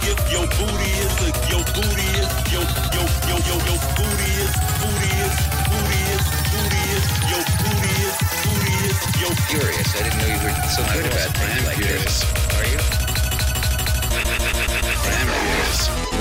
booty is a. Your booty is a your booty is your your your your your booty is booty is booty is booty is your booty is booty is your Curious. I didn't know you were so good about things like this. Are you? I am curious.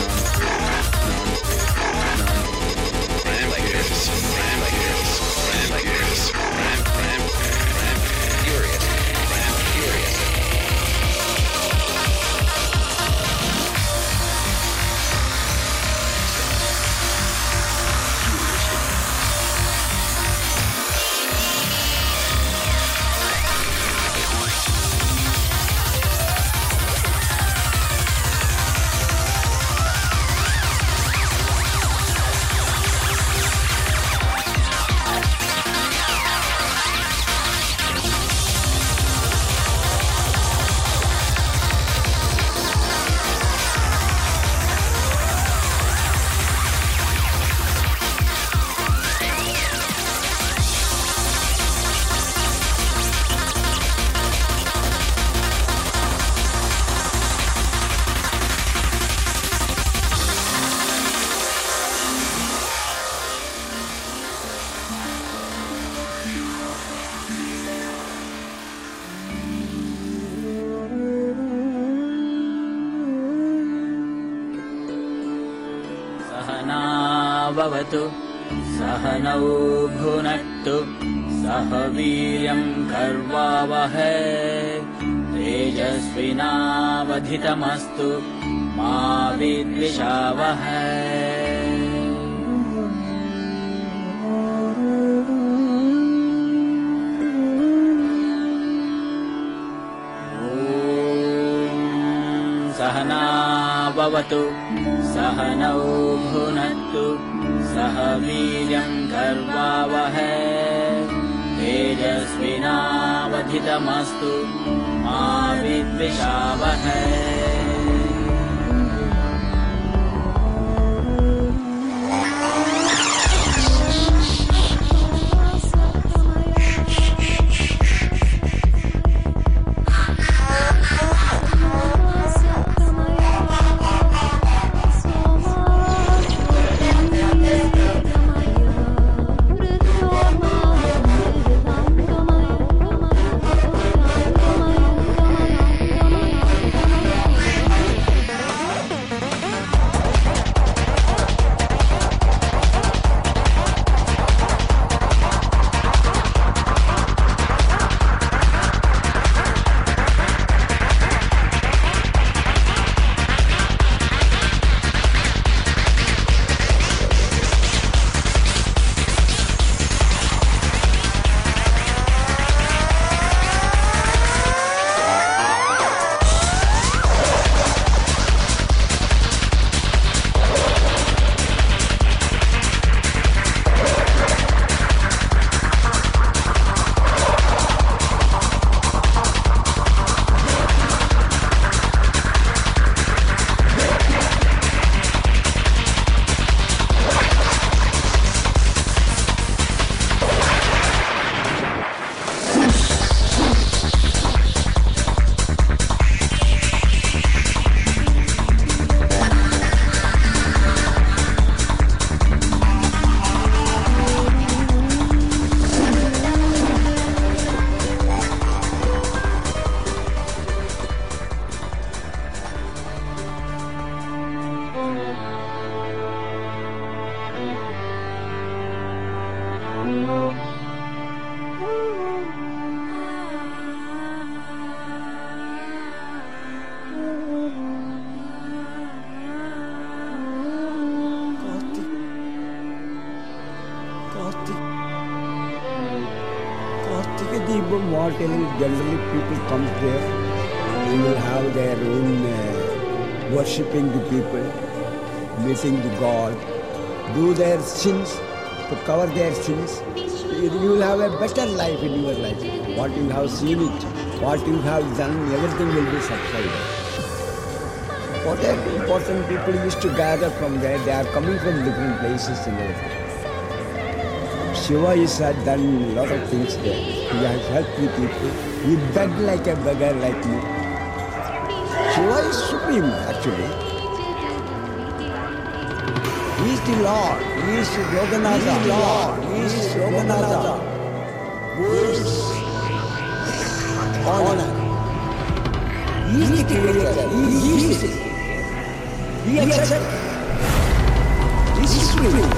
तेजस्विनावधितमस्तु मा विद्विषावहै ॐ सहनावतु सहनौ भुनक्तु सह वीर्यम् कर्वावहै तेजस्विनावधितमस्तु मा विद्विषावहै sins, to cover their sins, you will have a better life in your life. What you have seen it, what you have done, everything will be subsided. What are important people used to gather from there? They are coming from different places in everything. Shiva is done a lot of things there. He has helped the people. He begged like a beggar like me. Shiva is supreme actually. The Lord. Is Yoganatha. Lord. Is Yoganatha. Is honor. The creator. He gives it. He accepts. He is supreme.